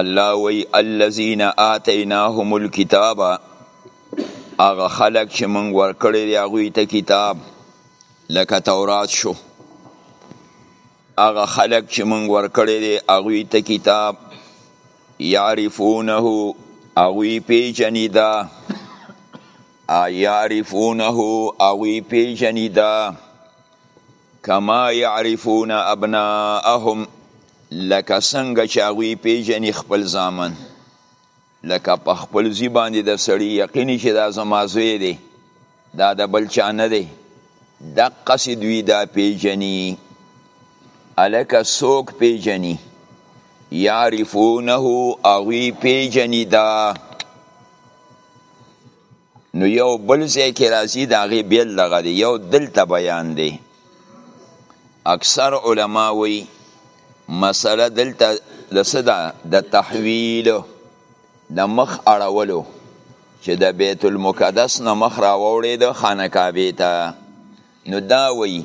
الله وی الذین آتیناهم الکتاب هغه خلق چې مونږ ورکړی دی هغوی ته کتاب لکه تورات شو هغه خلق چې مونږ ورکړی دی هغوی ته کتاب یعرفونه هغوی پیژني دا یعرفونه هغوی پیژني دا کما یعرفون ابناءهم لکه څنګه چې هغوی پیژني خپل زامن لکه په خپل زی باندې د سړي یقیني چې دا زما زوی دی دا د بل چا نه دی دقسې دوی دا پیژني هلکه څوک پیژني یعرفونه هغوی پیژني دا نو یو بل ځای کې راځي د هغې بیل دغه دی یو دلته بیان دی اکثر علما وی مسله دلته د څه ده د تحویل د مخ اړولو چې د بیت المقدس نه مخ راوړی د خانه کعبه ته نو دا وی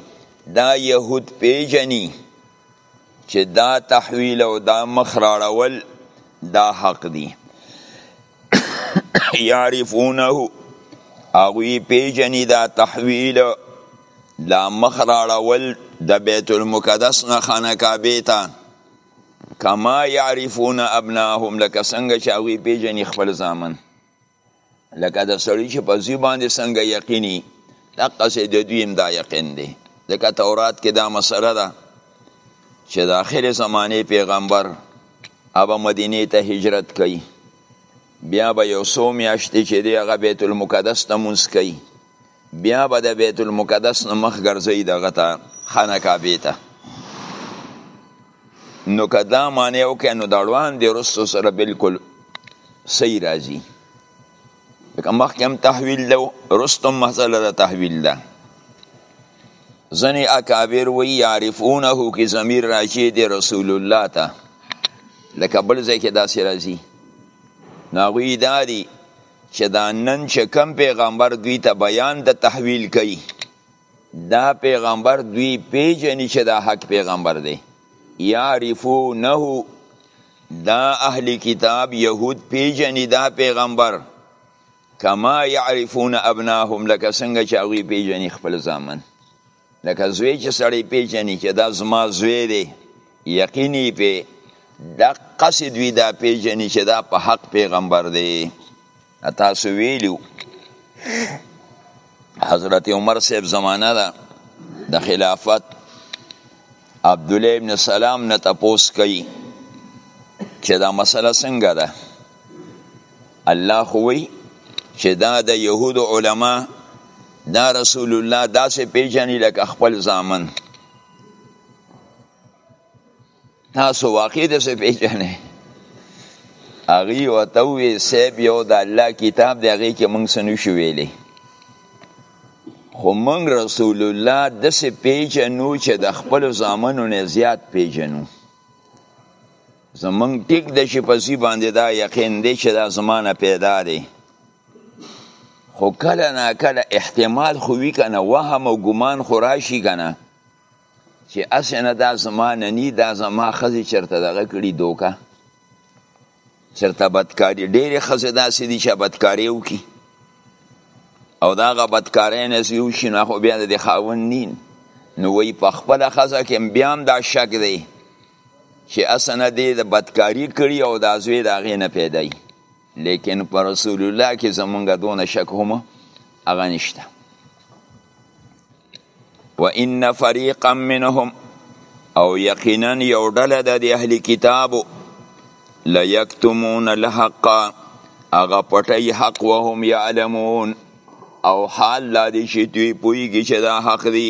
دا يهود پیجنی چې دا تحویل او دا مخ راړول دا حق دی یعرفونه هغوی پیژني دا تحویل دا مخ راړول د بیت المقدس نه خانه کعبه ته کما یعرفون ابناهم لکه څنګه چې هغوی پیژني خپل زامن لکه د سړي چې په زوی باندې څنګه یقیني دقسې د دوی هم دا یقین دی ځکه تورات کې دا مسله ده چې د آخر زمانې پیغمبر هغه مدینې ته هجرت کوي بیا به یو څو میاشتې چې دی هغه بیت المقدس ته مونځ کوي بیا به د بیت المقدس نه مخ ګرځي دغه ته خانه کعبه ته نو که دا معنی وکړي نو د اړوان دی رسو سره بالکل صحیح راځي لکه مخکې هم تحویل ده رستم مسله ده تحویل ده ځنې اکابر وی یعرفونه کې ضمیر راجع دی رسول الله ته لکه بل ځای کې داسې راځي نو هغوی دا دي چې دا نن چې کم پیغمبر دوی ته بیان د تحویل کوي دا پیغمبر دوی پیژني چې دا حق پیغمبر دی یعرفونه دا اهل کتاب یهود پیژني دا پیغمبر کما یعرفون ابناهم لکه څنګه چې هغوی پیژني خپل ځامن لکه زوی چې سړی پیژني چې دا زما زوی دی یقیني پی دقه سي دوی دا پیژني چې دا په حق پیغمبر دی تاسو ویلو حضرت عمر صاحب زمانہ ده د خلافت عبد الله ابن سلام نه تپوس کوي چې دا مسله څنګه ده الله خو وی چې دا د يهودو علما دا رسول الله داسې پیژني لکه خپل ځامن تاسو واقع د څه پیژنې هغه وته وی سیب یو د الله کتاب دی هغه کې موږ سنو شو ویلې خو موږ رسول الله د څه پیژنو چې د خپل ځامنو نه زیات پیژنو زمونږ ټیک د شي پسې باندې دا یقین دی چې دا زمانه پیدا دی خو کله نا کله احتمال خو وی کنه وهم او ګمان خو راشي کنه چې اسنه دا زمانه نی دا زما خزي چرته دغه کړي دوکا چرته بدکاری ډېری خزه داسې دي چې بدکاری وکي او دا غ بدکاری نه سیو شي نه خو بیا د خاون نین نو وی په خپل خزه کې بیا هم دا شک دی چې اسنه دې د بدکاری کړي او دا زوی د هغې نه پیدا وي لیکن پر رسول الله کې زمونږ دونه شک هم هغه نشته و ان فریقا منهم او یقینا یو ډله د اهل کتابو لا یکتمون الحق هغه پټي حق وهم یعلمون او حال لا دي چې دوی پوهیږي چې دا حق دی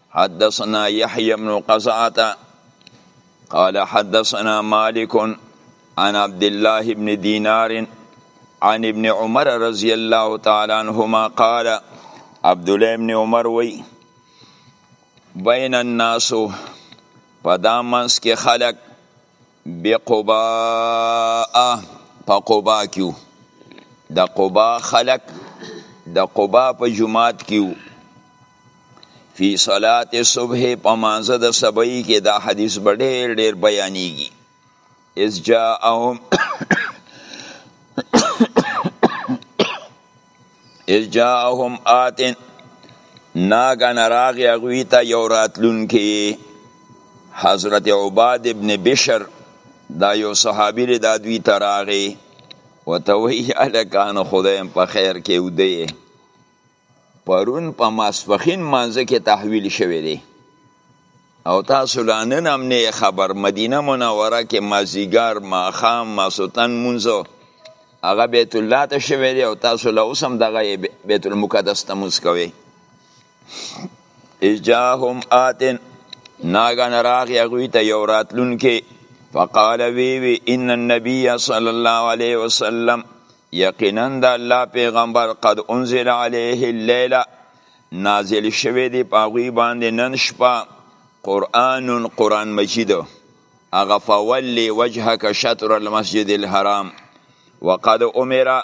حدثنا يحيى بن قزعه قال حدثنا مالك عن عبد الله بن دينار عن ابن عمر رضی الله تعالی عنهما قال عبد الله ابن عمر وی بین الناس پدامنس کې خلق بقباء په قباء کیو د قباء خلق د قباء په جماعت کیو فی صلات صبح په مانزه د سبعی کې دا حدیث به ډیر ډیر بیانیږي از جاءهم اذ جاءهم آتن ناګن راغی هغوی ته یو راتلونکی حضرت عباد ابن بشر دا یو صحابي دی دا دوی ته راغی ورته وایي هلکانو خدایم په خیر کې ودی پرون په ماسپښین مانځه کې تحویل شوی دی او تاسو لا نن هم نه خبر مدینه منوره کې مازیګر ماښام ماسوتن مونځ هغه بیت الله ته شوی دی او تاسو لا اوس هم دغه بیت المقدس ته مونځ کوئ اجاهم آتن ناګن راغی هغوی ته یو راتلونکی فقال وی وی ان النبی صلی الله علیه وسلم یقینا د الله پیغمبر قد انزل علیه اللیله نازل شوی دی په هغوی باندې نن شپه قرآن قرآن مجید هغه فولی وجهک شطر المسجد الحرام وقد امر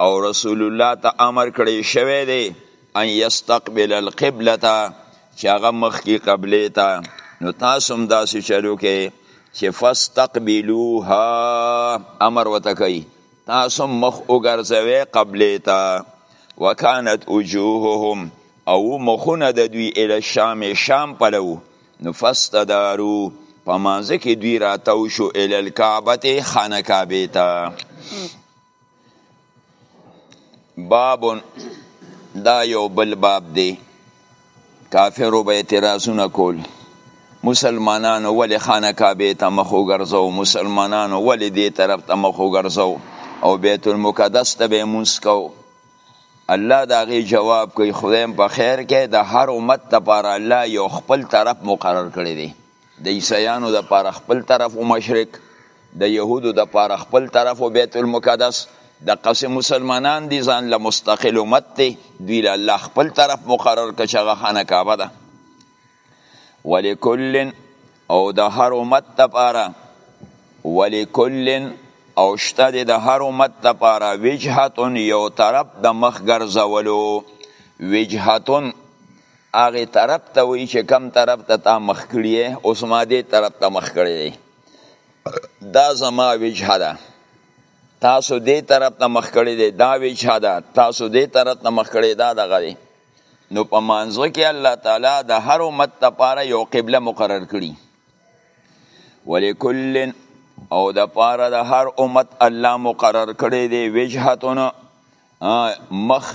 او رسول الله ته امر کړی شوی دی ان یستقبل القبله چې هغه مخکې قبله ته نو تاسو هم داسې چلو کې چې فاستقبلوها امر وته کوي تاسو مخ وګرځوي قبله ته وکانت وجوههم او مخونه د دوی ال شام شام پلو نو فاستدارو په مانځ کې دوی راتاو شو ال الکعبه خانه کعبه ته باب دا یو بل باب دی کافرو به اعتراضونه کول مسلمانانو ولې خانه کعبه ته مخ وګرځو مسلمانانو ولې دې طرف ته مخ وګرځو او بیت المقدس ته به مونږ کو الله دا غي جواب کوي خدایم په خیر کې د هر امت لپاره الله یو خپل طرف مقرر کړی دی د عیسایانو د پاره خپل طرف او مشرک د يهودو د پاره خپل طرف او بیت المقدس د قسم مسلمانان دي ځان له مستقل امت دي دوی له الله خپل طرف مقرر کړ چې هغه خانه کعبه ده ولکل او د هر امت لپاره ولکل او شته د هر امت لپاره وجهتون یو طرف د مخ ګرځولو وجهتون هغه طرف ته وی چې کم طرف ته تا مخ کړی اوس ما دې طرف ته مخ کړی دی دا زما وجهه ده تاسو دې طرف ته مخ کړی دی دا وجهه ده تاسو دې طرف ته مخ کړی دا دغه دی نو په مانځه کې الله تعالی د هر امت لپاره یو قبله مقرر کړي ولکل او د پاره د هر امت الله مقرر کړی دی وجهتونه مخ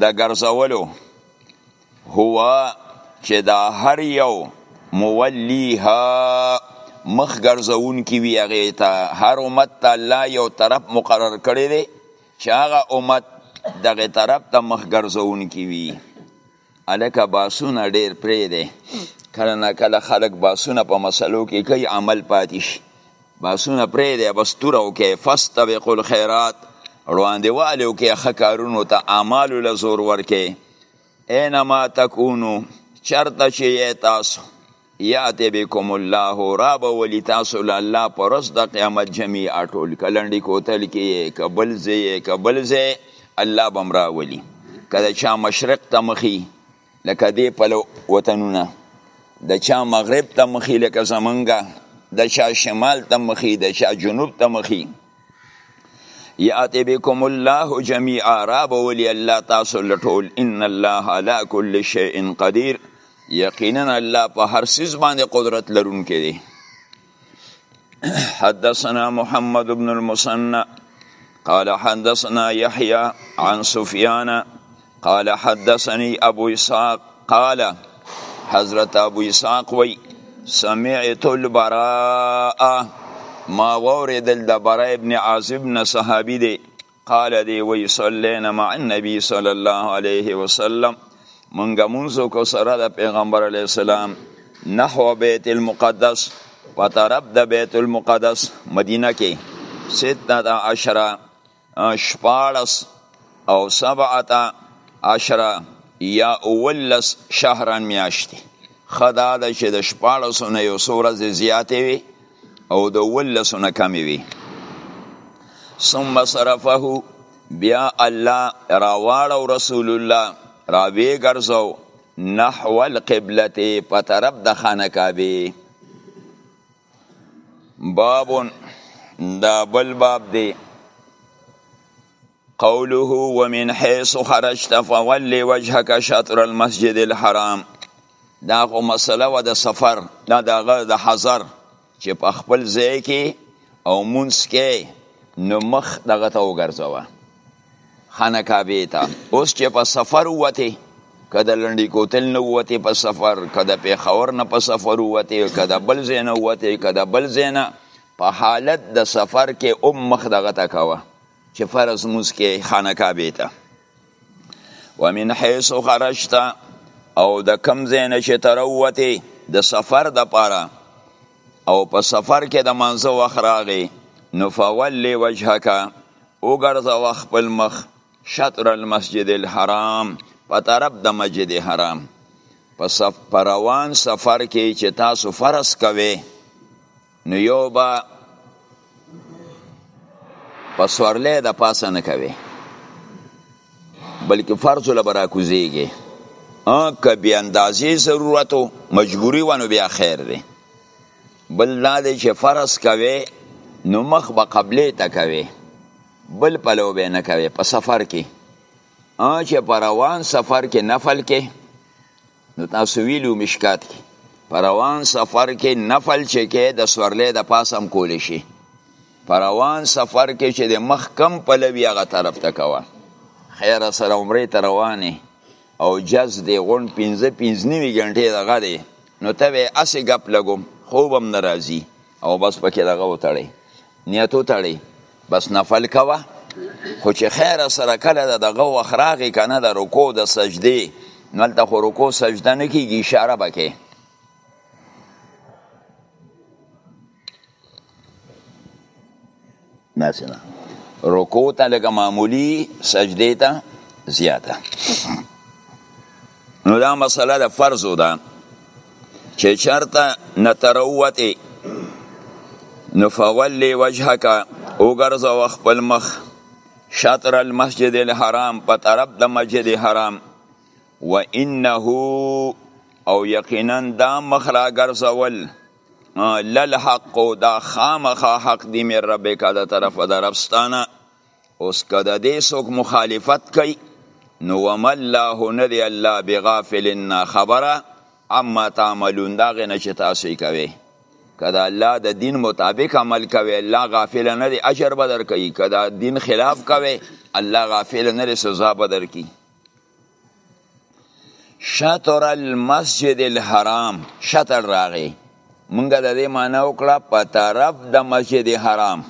د ګرځولو هو چې دا هر یو مولیها مخ ګرځون کی وی هغه ته هر امت ته الله یو طرف مقرر کړی دی چې هغه امت دغه طرف ته مخ ګرځون کی وی هلکه بحثونه ډیر پریږدی کله نا کله خلک بحثونه په مسلو کې کوي عمل پاتې شي بحثونه پریږدی بس توره وکړئ فاستبقوا الخیرات وړاندې والي وکړئ ښه کارونو ته اعمالو له زور ورکړئ اینما تکونو چرته چې یې تاسو یاتی بکم الله رابولی تاسو له الله په ورځ د قیامت جمیعا ټول که لنډی کوتل کې یې که بل ځای یې که بل ځای الله به هم راولي که د چا مشرق ته مخي لکه دې پلو وطنونه د چا مغرب ته مخي لکه زمونږ د چا شمال ته مخي د چا جنوب ته مخي یاتی بكم الله جميعا را بولی الله تاسو لټول ان الله على كل شيء قدير یقینا الله په هر سیز باندې قدرت لرونکی دی حدثنا محمد بن المثنى قال حدثنا يحيى عن سفيان قال حدثني ابو اسحاق قال حضرت ابو اسحاق وی سمعت البراء ما وردل د براء ابن عازب نه صحابي دی قال دی وی صلینا مع النبي صلی الله علیه وسلم منګه منځو کو سره د پیغمبر علی السلام نحو بیت المقدس په طرف د بیت المقدس مدینه کې 16 شپاړس او سبعه عشره یا اولس شهرن میاشتي خدا د چې د شپاړس نه یو څو ورځې زیاتې وي او د اولس نه کمې وي ثم صرفه بیا الله راواړو رسول الله را وی ګرځو نحو القبلته په طرف د خانه کعبه باب دا بل باب دی قوله ومن حيث خرجت فول وجهك شطر المسجد الحرام دا خو مسله و د سفر دا دغه د حضر چې په خپل ځای کې او مونږ کې نو مخ دغه ته وګرځوه خانه کعبه ته اوس چې په سفر وته که د لنډی کوتل نه وته په سفر که د پیښور نه په سفر وته که د بل ځای نه وته که د بل ځای نه په حالت د سفر کې ام مخ دغه ته کوه چې فرض موز کې خانه کعبه ته ومن حيث خرجت او د کم ځای نه چې تر وته د سفر د پاره او په سفر کې د منځ وخت راغی نو فول وجهک وګرځوه خپل مخ شطر المسجد الحرام په طرف د مسجد حرام په سف په روان سفر کې چې تاسو فرض کوي نو یو به په سورلې د پاسه نه کوي بلکې فرض له برا کوزيږي ا که بیا اندازې ضرورت مجبوری ونه بیا خیر دی بل دا دی چې فرض کوي نو مخ به قبله ته کوي بل پلو به نه کوي په سفر کې ا چې په روان سفر کې نفل کې نو تاسو ویلو مشکات کې په روان سفر کې نفل چې کې د سورلې د پاسم کول شي په روان سفر کې چې د مخ کم پلوي هغه طرف ته کوه خیر سره عمره ته روانه او جز دی غون 15 15 نیوی غنټه دغه دی نو ته وې اسې غپ لګوم خوب هم ناراضي او بس پکې دغه وتړي نیت وتړي بس نفل کوه خو چې خیر سره کله د دغه وخراغي کنه د رکوع د سجدي نلته خو رکوع سجده نه کیږي اشاره بکې داسې نه رکو ته لکه معمولی سجده ته زیاته نو دا مسله د فرضو ده چې چرته نتروته نو فولی وجهک وګرځو خپل مخ شطر المسجد الحرام په طرف د مسجد حرام و انه او یقینا دا مخ را ګرځول للحق دا خامخا حق دی مې ربک د طرف د ربستانه اوس که د دې څوک مخالفت کوي نو وما الله نه دی الله بغافل نه خبره اما تعملون دا غنه چې تاسو یې کوي کدا الله د دین مطابق عمل کوي الله غافل نه دی اجر بدر کوي کدا دین خلاف کوي الله غافل نه دی سزا بدر کوي شطر المسجد الحرام شطر راغی مونږ د دې معنی وکړه په طرف د مسجد حرام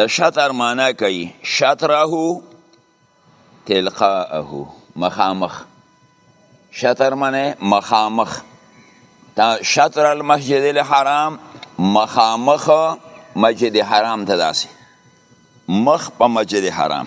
د شطر معنی کوي شطره تلقاءه مخامخ شطر معنی مخامخ تا شطر المسجد الحرام مخامخ مسجد حرام ته داسي مخ په مسجد حرام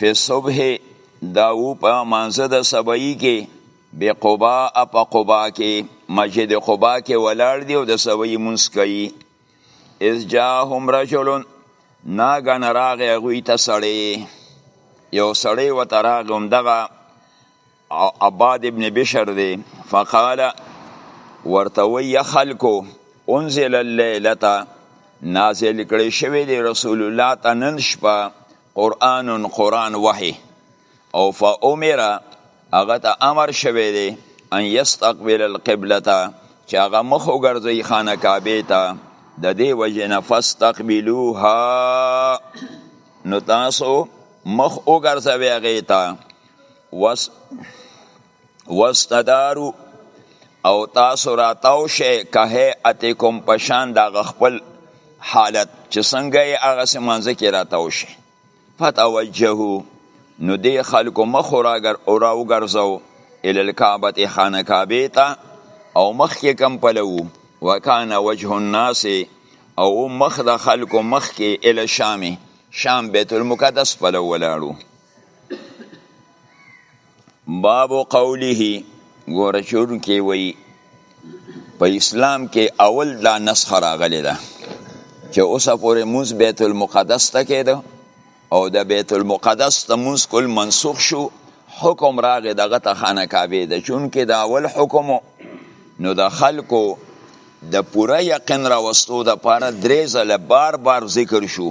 فی صبح داو په مانزه د سبایی کې بی قبا په قبا کې مسجد قبا کې ولاړ دی او د سبایی منس کوي از جاهم رجل ناګن راغه غوی ته سړی یو سړی و تراغ هم دغه عباد ابن بشر دی فقال ورته وی خلکو انزل الليله نازل کړی شوی دی رسول الله ته نن شپه قران قران وحی او فامر هغه ته امر شوی دی ان یستقبل القبله چې هغه مخ وګرځي خانه کعبه ته د دې وجه نه فاستقبلوها نو تاسو مخ وګرځوي هغه ته واستدارو او تاسو راتاو شئ که هیئتکم په شان د هغه خپل حالت چې څنګه یې هغسې مونځ کې راتاو شئ فتوجهو نو دې خلکو مخ راوګرځوو الی الکعبة خانه کعبې ته او مخکې کوم پلو وکانه وجه الناس او مخ د خلکو مخکې الی شام شام بیت المقدس پلو ولاړو باب قوله ګوره چون کې وی په اسلام کې اول دا نسخه راغلی ده چې اوسه پورې موز بیت المقدس ته کېده او د بیت المقدس ته موز کل منسوخ شو حکم راغی دغه ته خانه کعبه ده چون کې دا اول حکم نو د خلکو د پوره یقین راوستو د پاره درې ځله بار بار ذکر شو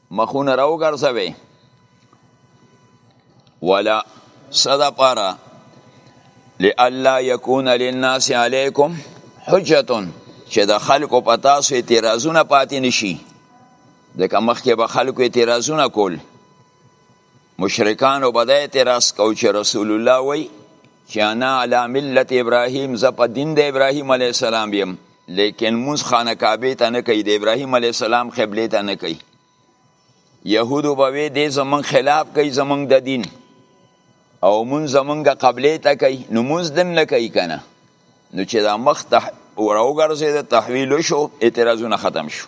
مخونه راو ګرځوي ولا صدا پارا لئلا يكون للناس عليكم حجه چې د خلکو په تاسو اعتراضونه پاتې نشي ځکه مخکې به خلکو اعتراضونه کول مشرکانو به دا اعتراض کو چې رسول الله وای چې انا علی ملت ابراهیم زه په دین د ابراهیم علی السلام یم لیکن موږ خانه کعبه ته نه کوي د ابراهیم علی السلام قبله ته نه کوي یهودو به وی دې زمون خلاف کوي زمون د دین او مون زمونږ قبله ته کوي نو موږ دم نه کوي کنه نو چې دا مخ ته وروګرځي د تحویل شو اعتراضونه ختم شو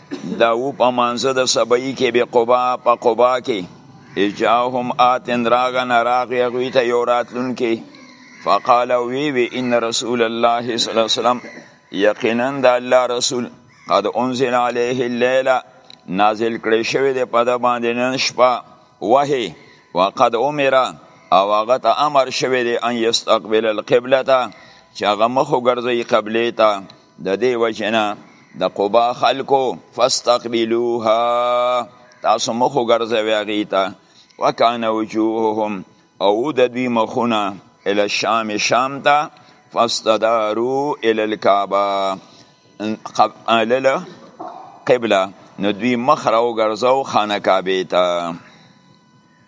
دا و په مانزه د سبعی کې به قبا په قبا کې اجاهم آتن راغن راغی غوی ته یو راتلون کې فقال وی وی ان رسول الله صلی الله علیه وسلم یقینا د الله رسول قد انزل علیه الليله نازل کړی شوی دی په د باندې نن شپه وهی وقد امر او هغه ته امر شوی دی ان یستقبل القبله ته چې هغه مخ وګرځي قبله ته د دې وجنه د قبا خلکو فاستقبلوها تاسو مخ وګرځوي هغې ته وکان وجوههم او د دوی مخونه الی الشام شام ته فاستدارو الی الکعبه قبله قبله نو دوی مخ را وګرځاو خانه کعبه ته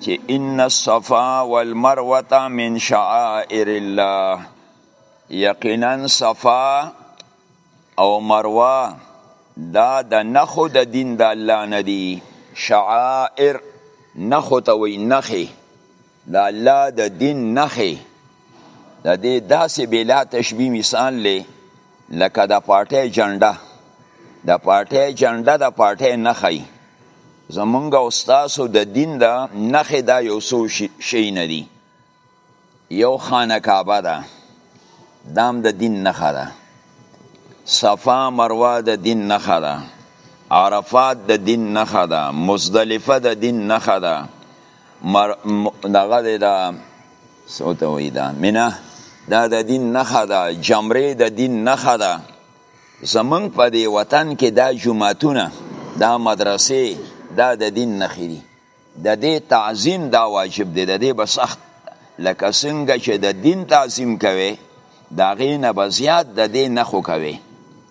چې ان الصفا والمروه من شعائر الله یقینا صفا او مروه دا د نخو د دین د الله نه دي شعائر نخو ته وي نخي د الله د دین نخي د دې داسې بلا تشبیه مثال لې لکه د پارټۍ جنډه د پارټۍ جنډه د پارټۍ نخی زمونږ او ستاسو د دین د نخې دا یو څو شي نه دي یو خانه کعبه ده دام د دین نخه ده صفا مروه د دین نخه ده عرفات د دین نخه ده مزدلفه د دین نخه ده مر... دغه د سوته وی دا منه دا د دین نخه ده جمرې د دین نخه ده زمونږ په دې وطن کې دا جماعتونه دا مدرسې دا د دین نخې دي د دې تعظیم دا واجب دی د دې به سخت لکه څنګه چې د دین تعظیم کوي د هغې نه به زیات د دې نخو کوي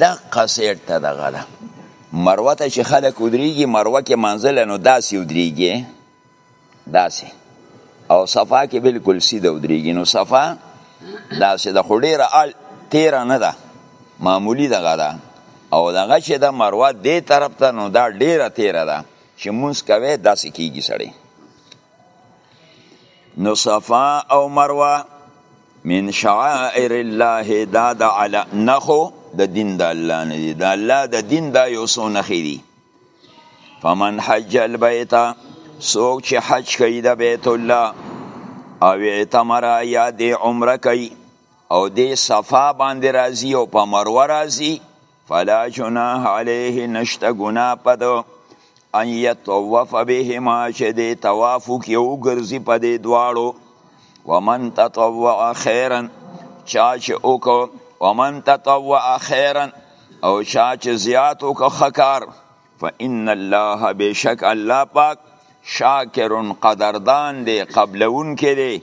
دا قصیټ ته دغه ده مروه ته چې خلک ودرېږي مروه کې منزله نو داسې ودرېږي داسې او صفا کې بالکل سیده ودرېږي نو صفا داسې د خو ډېره ال تیره نه ده معمولی دغه ده او دغه چې د مروه دې طرف ته نو دا ډېره تیره ده چې مونږ کوي داسې کیږي سړی نو صفا او مروه من شعائر الله دا د علا نخو د دین د الله نه دی د الله د دین دا یو څو نخې دي فمن حج البیت څوک چې حج کوي د بیت الله او اعتمر یا د عمره کوي او د صفا باندې راځي او په مروه راځي فلا جناح علیه نشته ګنا پد ان یطوف بهما چې دی طواف کې وګرځي په دې دواړو ومن تطوع خیرا چا چې وکړو ومن تطوع خیرا او چا چې زیات وکړو خکار فإن الله بشک الله پاک شاکر قدردان دی قبلون کې دی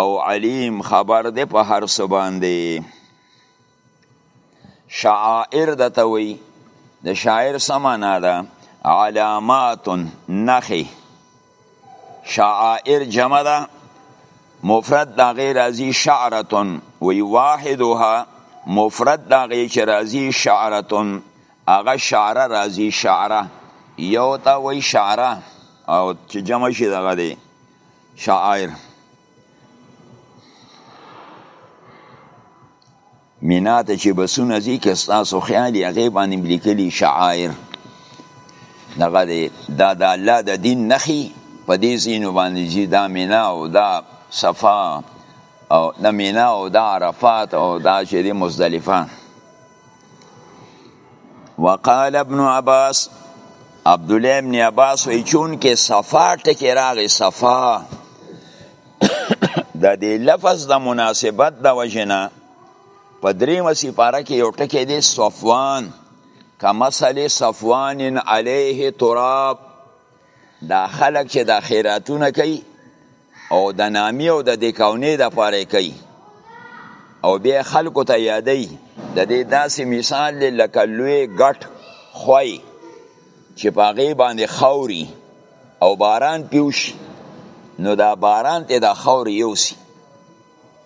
او علیم خبر دی په هر څه باندې شعائر د توي د شاعر سمانا ده علامات نخي شعائر جمع ده مفرد دا غیر راضی شعرتون وی واحدها مفرد دا غیر چه راضی شعرتون اغا شعره راضی شعره یو تا وی شعره او چه جمع شی دغه دی شعائر مینا ته چې بسونه ځي که ستاسو خیال یې هغې باندې هم لیکلي شعایر دغه دی دا د الله د دین نښې په دې ځینو باندې ځي دا مینا او دا صفا او دا مینا او دا عرفات او دا چې دی مزدلفه وقال ابن عباس عبد الله ابن عباس وی چون کې صفا ټکی راغی صفا د دې لفظ د مناسبت د وجنه په درې مسی پاره کې یو ټکی دی صفوان کمثل صفوان علیه تراب دا خلک چې دا خیراتونه کوي او د نامی او د دکاونې د پاره کوي او بیا خلکو ته یادی د دې داسې مثال دی لکه لوی ګټ خوی چې په هغې باندې خاوري او باران پیوشي نو دا باران ته دا خاوري یوسي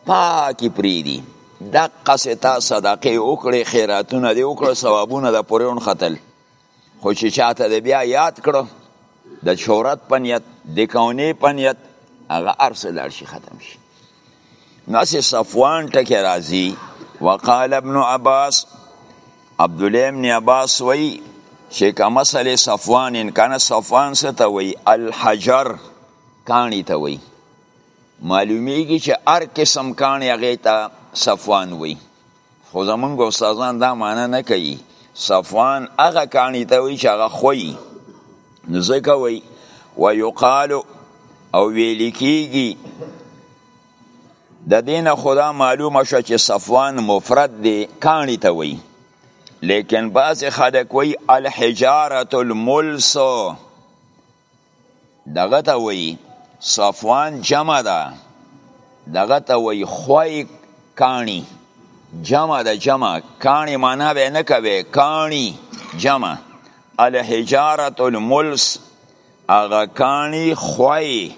پاکې پریدي دقسې تا صدقې وکړې خیراتونه دې وکړه ثوابونه د پورې ونښتل خو چې چاته د بیا یاد کړو د شهرت په نیت د کونې په نیت هغه ارس لاړ شي ختم شي نو سه صفوان ټکی راځي وقال ابن عباس عبد الله ابن عباس وی چې کما سلی صفوان ان کنه صفوان ست وی الحجر کانی ته وی معلومیږي چې هر قسم کانی هغه ته صفوان وی خو زمونږ استادان دا معنی نه کوي صفوان هغه کاڼي ته وایي چې هغه خوي نو ځکه وایي ویقال او ویل کیږي د دین خدا معلومه شو چې صفوان مفرد دی کاڼي ته وایي لیکن بعض خلک وایي الحجارة الملس دغه ته وایي صفوان جمع ده دغه ته وایي خوی کاڼي جمع ده جمع کاڼي معنا به نه کوي کاڼي جمع الحجارت الملس هغه کاڼي خوی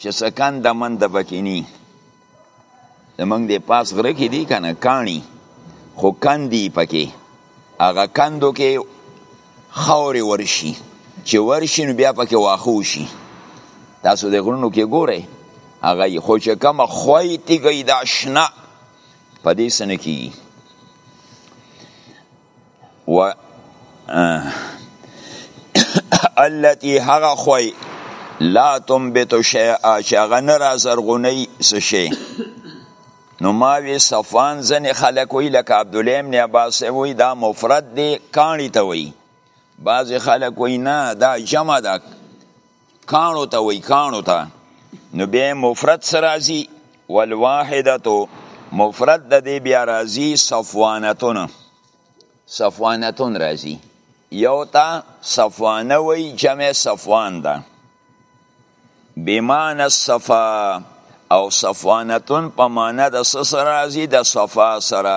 چې سکن د من د بکینی زمونږ د پاس غره کې دي کنه کانی خو کندي پکې هغه کندو کې خاورې ورشي چې ورشي نو بیا پکې واخو شي تاسو د غرونو کې ګوره هغه خو چې کوم خوای تیګی دا شنه په دې سن کې و التي هغه خوي لا تنبت شيئا چې هغه نه را زرغونوي څه شی نو ما وی صفان ځنې خلک وی لکه عبدالله ابن عباس وی دا مفرد دی کاڼي ته وی بعضې خلک وی نه دا جمع ده کانو ته وای کانو ته نو بیا مفرد سره راځي والواحدتو مفرد د دې بیا راځي صفوانتون صفوانتون راځي یو ته صفوانه وای جمع صفوان ده بمعنى الصفا او صفوانتون په معنا د سره راځي د صفا سره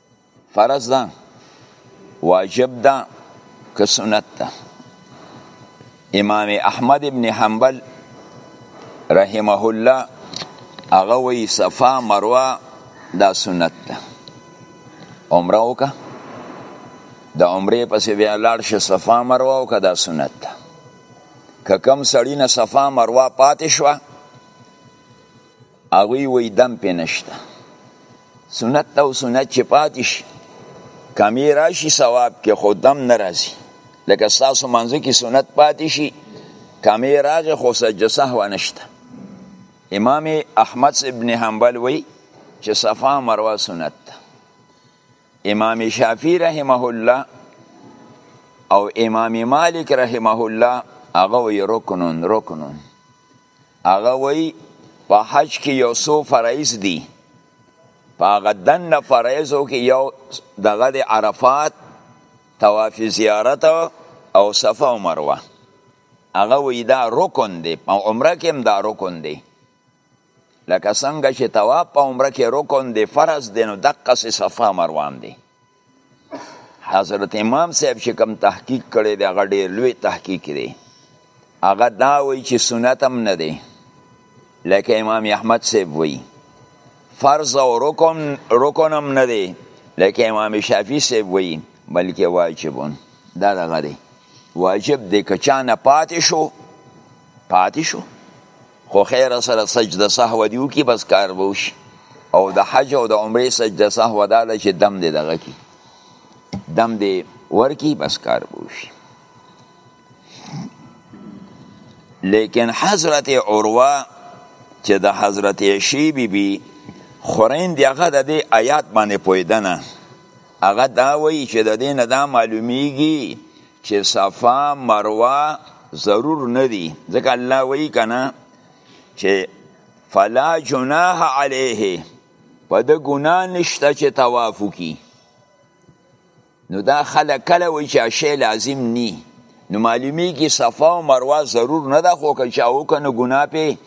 فرض ده واجب ده که سنت ده امام احمد ابن حنبل رحمه الله هغه وی صفا مروه دا سنت ده عمره وکه د عمره پسې بیا لاړ شه صفا مروه وکه دا سنت ده که کم سړی نه صفا مروه پاتې شوه هغوی وی دم پې نشته سنت ته او سنت چې پاتې شي کمی راشي ثواب کې خو دم نه راځي لکه ستاسو منځو کې سنت پاتې شي کمی راغې خو سجده سهوه نشته امام احمد ابن حنبل وی چې صفا مروه سنت ده امام شافعی رحمه الله او امام مالک رحمه الله هغه وی رکنون رکنون هغه وایي په حج کې یو څو فرایض دي په هغه دنه فرایضو کې یو دغه د عرفات طواف زیارت او صفه او مروه هغه وی دا رکن دی په عمره کې هم دا رکن دی لکه څنګه چې طواف په عمره کې رکن دی فرض دی نو دقه صفه مروه هم دی حضرت امام صاحب چې کوم تحقیق کړی دی هغه ډېر لوی تحقیق دی هغه دا وایي چې سنت هم نه دی لکه امام احمد صاحب وایي فرض او رکن رکن هم نه دی لکه امام شافعي صاحب وایي بلکې واجبون دا دغه دی واجب دی که چا نه پاتې شو پاتې شو خو خیر سره سجده سهو دی وکي بس کار به وشي او د حج او د عمرې سجده سهو دا ده چې دم دی دغه کی دم دی ورکی بس کار به وشي لیکن حضرت عروه چې د حضرت عشی بی بی خورین دی هغه د دې آیات باندې پویدنه هغه دا وایي چې د دې نه دا معلومیږي چه صفا مروه ضرور ندی ځکه الله وی کنه چه فلا جناح علیه په د ګناه نشته چې طواف وکړي نو دا خلک کله وایي چې شی لازم نی نو معلومیږي صفا او مروه ضرور نه ده خو که چا وکړه نو ګناه پې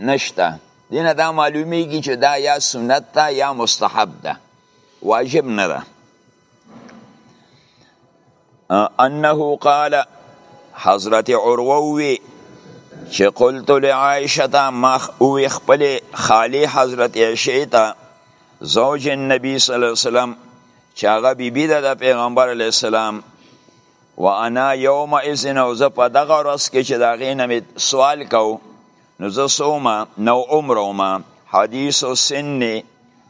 نشته دې نه دا معلومیږي چې دا یا سنت ده یا مستحب ده واجب نه ده انه قال حضرت عروه وی چې قلت لعائشه ما وی خپل خالی حضرت عائشه ته زوج النبي صلی الله علیه وسلم چې هغه بیبي ده د پیغمبر علی السلام وانا یوم اذن او زه په دغه ورځ کې چې دا غینه می سوال کو نو زه سوما نو عمر ما حدیث سن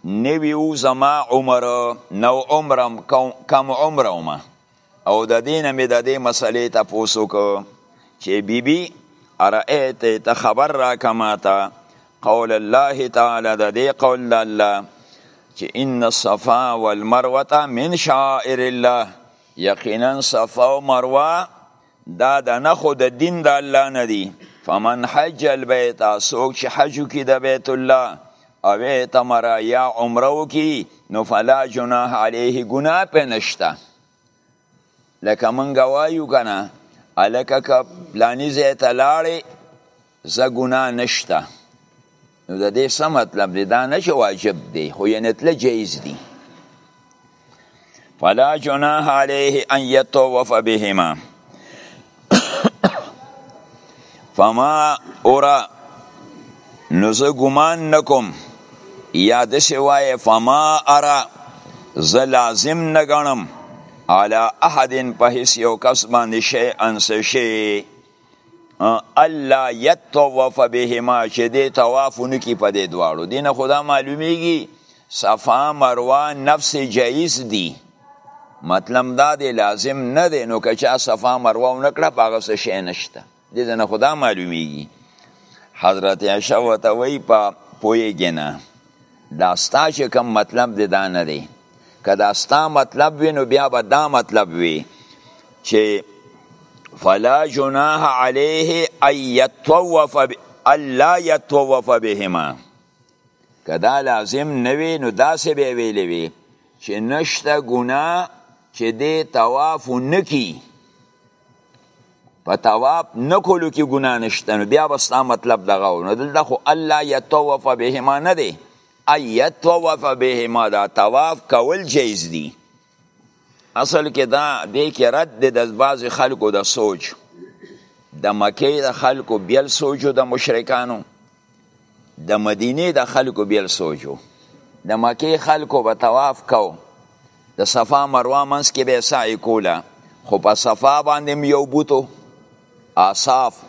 نویو زما عمر نو عمرم کم عمر ما او د دین می د دې مسلې ته پوسو کو چې بیبي بی ارایت ته خبر را کماتا قول الله تعالی د دې قول د الله چې ان الصفا والمروه من شعائر الله یقینا صفا او مروه دا د نه خو د دین د الله نه دی فمن حج البیت سوک چې حج کی د بیت الله او اعتمر یا عمره کی نو فلا جناح علیه گناه په نشته لکه منګه وایو کنه الکه که پلانی زیت لاړې زه ګناه نشته نو د دې څه مطلب دی دا نه چې واجب دی خو یې نتله جایز دی فلا جناح علیه ان یطوف بهما فما اورا نو زه ګمان نکوم یا داسې وایې فما ارا زه لازم نه ګڼم علی احد په هیڅ یو کس باندې شی انس شی الله یطوف بهما چې دې طواف نکي په دې دواړو دینه خدا معلومیږي صفا مروه نفس جایز دي مطلب دا دی لازم نه دی نو که چا صفا مروه ونه کړه په هغه څه شی نشته دې ځنه خدا معلومیږي حضرت عائشه ورته وایي په پوهېږې نه دا ستا چې کوم مطلب دی دا نه دی که دا ستا مطلب وي نو بیا به دا مطلب وي چې فلا جناح علیه ان یطوف الله یطوف بهما که دا لازم نه وي نو داسې به ویلې وي چې نشته ګناه چې دې طواف نه کی په طواف نه کولو کې ګناه نشته نو بیا به ستا مطلب دغه و نو دلته خو الله یطوف بهما نه دی ای یطوف بهما دا طواف کول جایز دی اصل کې دا دې کې رد دی د بعضې خلکو د سوچ د مکې د خلکو بیل سوچو د مشرکانو د مدینې د خلکو بیل سوچ و د مکې خلکو به طواف کو د صفا مروه منځ کې به سعی کوله خو په صفا باندې هم یو بوتو اصاف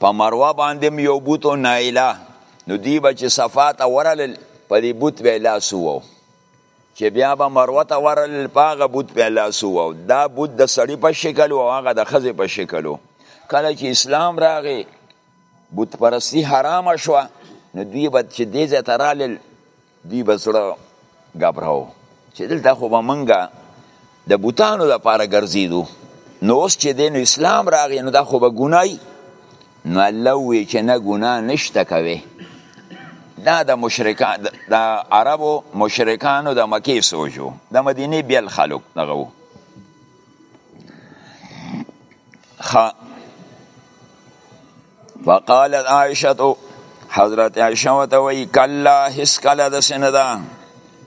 په مروه باندې هم یو بوتو نایله نو دوی به چې صفا ته ورلل په دې بوت به لاس وو چې بیا به مروه ته ورلل په هغه بوت به لاس وو دا بوت د سړي په شکل و هغه د ښځې په شکل و کله چې اسلام راغی بت پرستی حرام شوه نو دوی به چې دې ځای ته رالل دوی به زړه ګبراو چې دلته خو به مونږه د بوتانو د پاره ګرځېدو نو اوس چې دی نو اسلام راغی نو دا خو به ګنای نو الله وی چې نه ګنا نشته کوي دا د مشرکان د عربو مشرکانو د مکې سوجو د مدینه بیل خلک دغه خا فقالت عائشه حضرت عائشه وته وی کلا هیڅ کله د سینه ده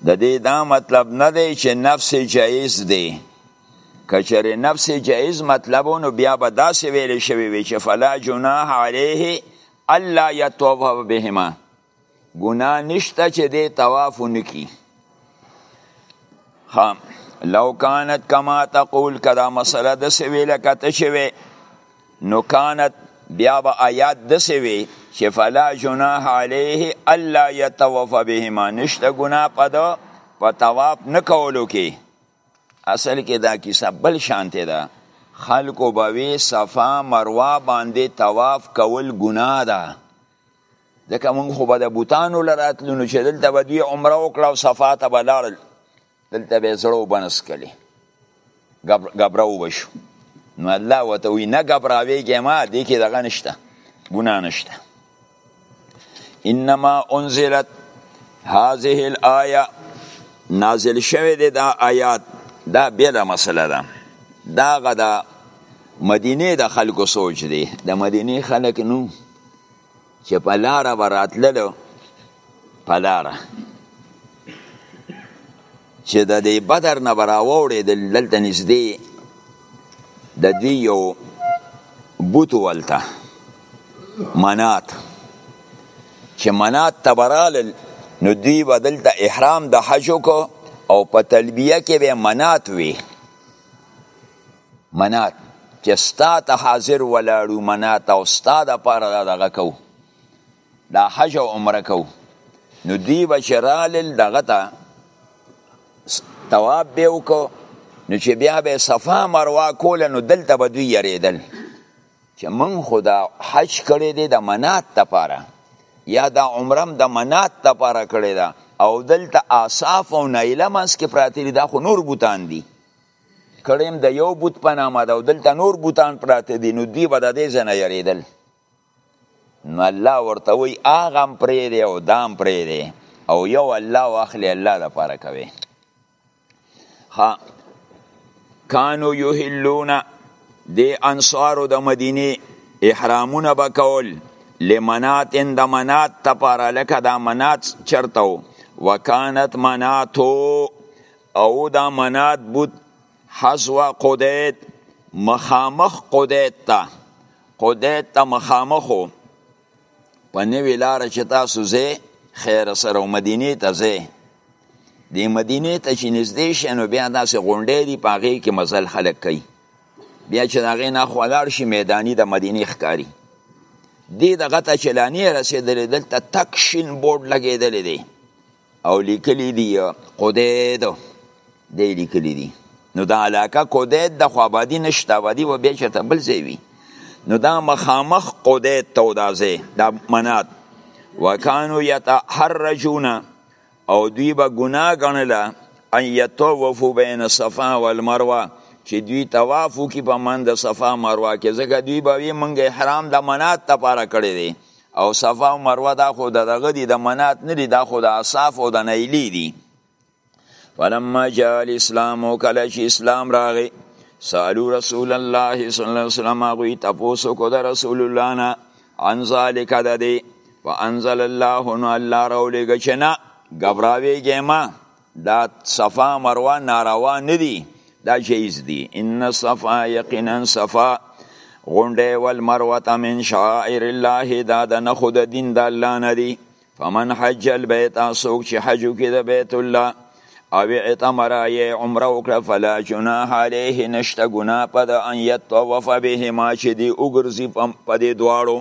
د دې دا مطلب نه دی چې نفس جایز دی کچره نفس جایز مطلبونو بیا به داسې ویل شوی وي چې فلا جناح علیه الا یتوب بهما ګناه نشته چې دی طواف ونکي ها لو کانت کما تقول کدا مسله د سوي لکه ته شوي نو کانت بیا به آیات د سوي چې فلا جناح علیه الا يتوف بهما نشته ګناه پد په طواف نکولو کې اصل کې دا کیسه بل شانته ده خلکو بوي صفا مروه باندې طواف کول ګناه ده ځکه مونږ خو به د بوتانو له راتلو نو چې دلته به دوی عمره وکړه او صفا ته به لاړل دلته به یې زړه وبنه څکلې ګبره وبه شو نو الله ورته وایي نه ګبراوېږې ما دې کې دغه نشته ګناه نشته انما انزلت هذه الايه نازل شوه دی دا آیات دا بیله مسله ده دا غدا مدینه د خلکو سوچ دی د مدینه خلک نو چې په لاره به راتللو په لاره چې د دې بدر نه به راوړېدل دلته نږدې د دوی یو بوت ولته منات چې منات ته به رالل نو دوی به دلته احرام د حج وکړو او په تلبیه کې به منات وي منات چې ستا ته حاضر ولاړو منات او ستا د پاره دا دغه کو دا حج او عمره کو نو دی بشرال دغه ته تواب به وکړو نو چې بیا به صفا مروه کول نو دلته به دوی یریدل چې من خدا حج کړی دی د منات لپاره یا د عمرم د منات لپاره کړی ده او دلته اصاف او نایله منځ کې پراته دي دا خو نور بوتان دي کړیم د یو بوت په نامه ده او دلته نور بوتان پراته دي نو دوی به د دې ځای نه یریدل نو الله ورته وی هغه هم پرې دی او دا هم پرې دی او یو الله واخلي الله لپاره کوي ها کانو یحلون د انصارو د مدینه احرامونه بکول لمنات ان د منات تپاره لکه دا منات چرته وکانت مناتو او دا منات بود حزو قدید مخامخ قدید تا قدید تا مخامخو په نوی لار چې تاسو زه خیر سره او مدینه ته زه د مدینه ته چې نږدې شې نو بیا داسې غونډې دي په هغې کې مزل خلک کوي بیا چې د هغې نه خولاړ شي میداني د مدینې ښکاري دې دغه ته چې لانې رسېدلې دلته تک شین بورډ لګېدلی دی او لیکلی دی قدید دی لیکلی دی نو دا علاقه قدید د خو آبادی نشته آبادی و بیا چرته بل ځای وي نو دا مخامخ قدید ته دا ځای دا منات وکانو یتحرجون او دوی به ګناه ګڼله ان یطوفو بین صفا والمروه چې دوی طواف وکړي په منځ د صفا مروه کې ځکه دوی به وي موږ احرام د منات لپاره کړی دی او صفا او مروه دا خو د دغه دي د منات نه دي دا خو د اصاف او د نیلی دي فلما جاء الاسلام کله چې اسلام راغی سالو رسول الله صلی الله علیه وسلم هغه تاسو کو د رسول الله نه عن ذلک د دې فانزل الله نو الله راولېږي چې نه غبراویږي ما دا صفا مروه ناروا ندی دا جایز دی ان صفا یقینا صفا غونډه ول مروه من شعائر الله دا د نه خود دین د الله نه دی فمن حج البيت اسوک چې حج کې د بیت الله او اعتمر ای عمره وکړه فلا جناح عليه نشته ګنا پد ان يطوف بهما چې دی وګرځي په دې دواړو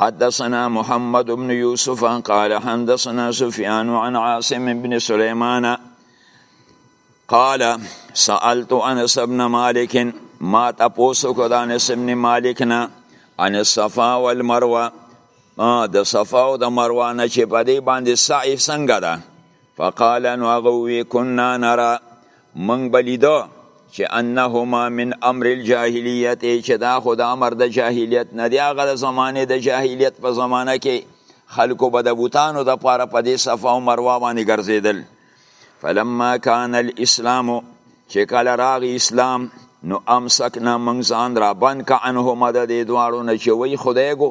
حدثنا محمد بن يوسف قال حدثنا سفيان عن عاصم بن سليمان قال سألت أنس بن مالك ما تپوسو کو د انس بن مالک نه ان صفا والمروه د صفا او د مروه نه چې په دې باندې سعی څنګه ده فقال نو هغه وی کنا نرا منګ بلیدو چې انهما من امر الجاهلیت چې دا خو د امر د جاهلیت نه دی هغه د زمانه د جاهلیت په زمانه کې خلکو به د بوتانو د پاره په دې صفا او مروه باندې ګرځیدل فلما کان الاسلام چې کله راغی اسلام نو امسکنا موږ ځان را بند که عنهما د دې دواړو نه چې وی خدای ګو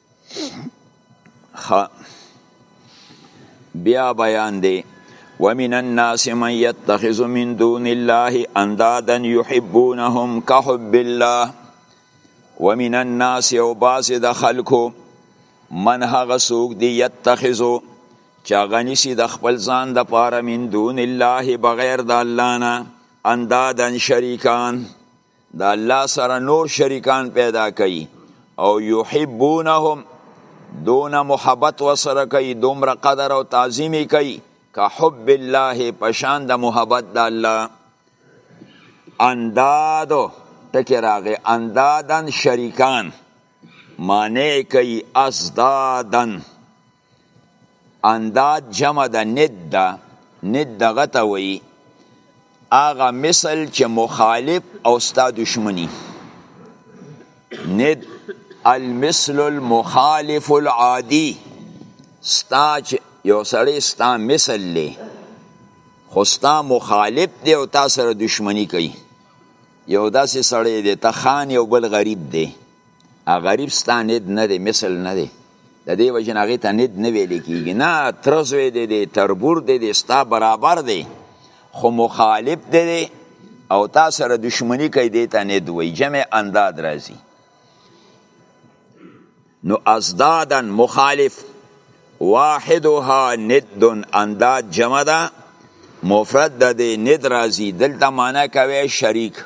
ها بیا بیان دی ومن الناس من يتخذ من دون الله اندادا يحبونهم كحب الله ومن الناس او باز د خلکو من هغه سوق دی يتخذو چا غنی سي د خپل ځان د پاره من دون الله بغیر د الله نه اندادن شریکان د الله سره نور شریکان پیدا کوي او یحبونهم دون محبت وسره کوي دومره قدر او تعظیم کوي که حب الله پشان د محبت د الله انداد ټکی راغی اندادن شریکان معنی کوي ازدادن انداد جمع د ند ده ند دغه ته وایي هغه مثل چې مخالف او ستا دشمني ند المثل المخالف العادي ستا چې یو سړی ستا مثل دی خو ستا مخالف دی او تا سره دشمني کوي یو داسې سړی دی ته خان یو بل غریب دی غریب ستا ند نه دی مثل نه دی د دې وجه هغه ته ند نه ویل کیږي نه ترزوی دی دی تربور دی دی ستا برابر دی خو مخالف دی, دی او تا سره دشمنی کوي دی ته ند وی جمع انداد راځي نو ازدادن مخالف واحدها ند انداد جمع ده مفرد د ند راځي دلته معنا کوي شریک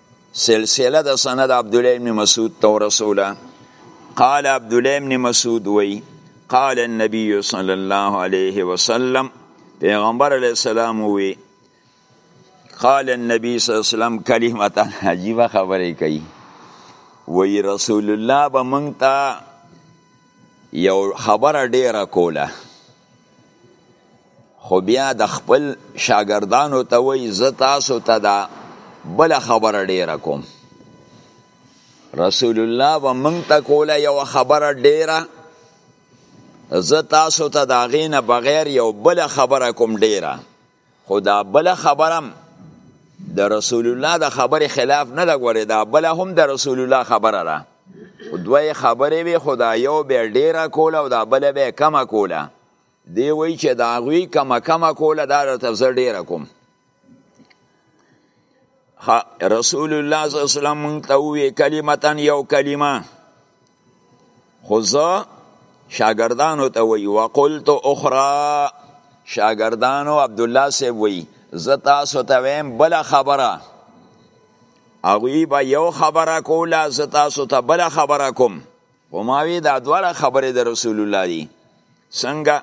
سلسله د سند عبد الله ابن مسعود تو رسوله قال عبد الله ابن مسعود وی قال النبي صلی الله علیه وسلم پیغمبر علیه السلام وی قال النبي صلی الله علیه وسلم کلمتا عجیب خبره کوي وی رسول الله به مونږ ته یو خبره ډیره کوله خو بیا د خپل شاګردانو ته وایي زه تاسو ته دا بله خبره ډیره کوم رسول الله به موږ ته کوله یوه خبره ډیره زه تاسو ته د هغې نه بغیر یو بله خبره کوم ډیره خو دا بله خبره د رسول الله د خبرې خلاف نه ده ګورې دا بله هم د رسول الله خبره ده دوی خبرې وي خو دا یو به ډیره کوله او دا بله به کمه کوله دی وای چې دا غوی کما کما کوله دا درته زه ډیره کوم رسول الله صلی الله علیه وسلم ته وی کلمتن یو کلمه خو زه شاګردانو ته وی وقلت اخرى شاګردانو عبد الله سی وی زه تاسو ته ویم بل خبره هغوی به یو خبره کوله زه تاسو ته بل خبره کوم خو ما وی دا دواړه خبرې د رسول الله دي څنګه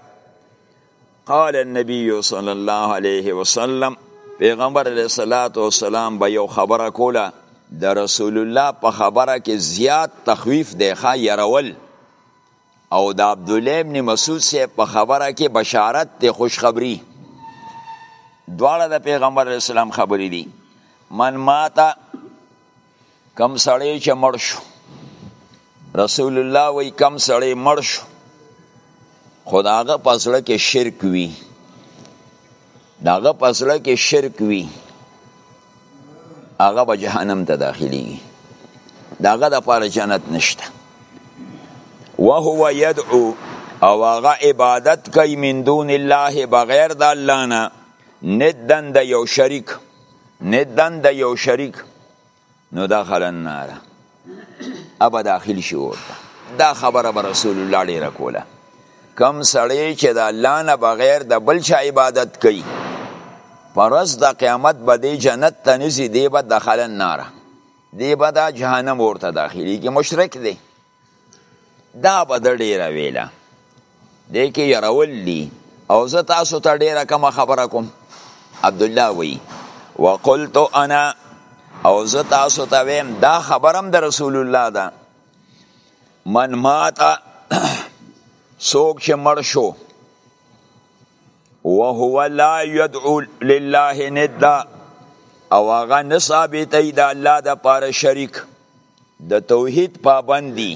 قال النبي صلی الله علیه وسلم پیغمبر علیه الصلاۃ والسلام به یو خبره کوله د رسول الله په خبره کې زیات تخویف دی ښا يرول او د عبد الله ابن مسعود سه په خبره کې بشارت ته خوشخبری دواړه د پیغمبر اسلام خبرې دي من ماته کم سړی چې مړ شو رسول الله وی کم سړی مړ شو خو د هغه په زړه کې شرک وي د هغه په زړه کې شرک وي هغه به جهنم ته داخليږي د هغه دپاره جنت نشته وهو يدعو او هغه عبادت کوي من دون الله بغیر د الله نه ندن د یو شریک ندن د یو شریک نو دخل النار ابا داخل شي ورته دا خبره به رسول الله ډیره کوله کم سړی چې د الله نه بغیر د بل چا عبادت کوي پرز د قیامت به دی جنت ته نسی دی به دخل النار دی به دا جهنم ورته داخلي کې مشرک دی دا به د ډیره ویله دې کې يرول دي او زه تاسو ته ډیره کوم خبره کوم عبد الله وی وقلت انا او زه تاسو ته ویم دا خبرم د رسول الله ده من مات سوک چې مړ شو وهو لا يدعو لله ندا او هغه نه ثابتې د الله د پاره شریک د توحید پابند دي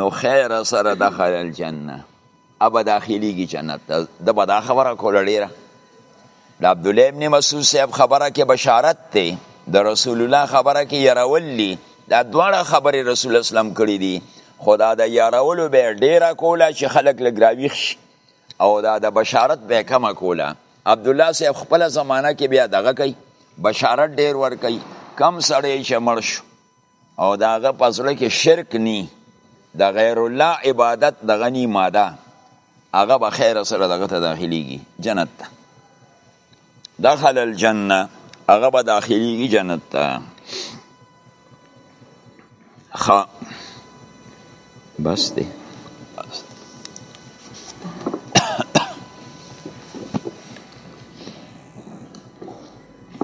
نو خیر سره دخل الجنه ابا داخليږي جنت د بدا خبره کوله ډیره د عبد الله ابن مسعود صاحب خبره کې بشارت ته د رسول الله خبره کې يرولي دا دواړه خبره رسول الله اسلام کړې دي خدا د يرولو به ډیره کوله چې خلک لګراويخ شي او دا د بشارت به کمه کوله عبد الله صاحب خپل زمانہ کې بیا دغه کوي بشارت ډیر ور کوي کم سړی چې مړ شو او داغه پسړه کې شرک ني د غیر الله عبادت دغه ني ماده هغه به خیر سره دغه ته داخليږي جنت ته دخل الجنه هغه به داخليږي جنت ته خ بس دی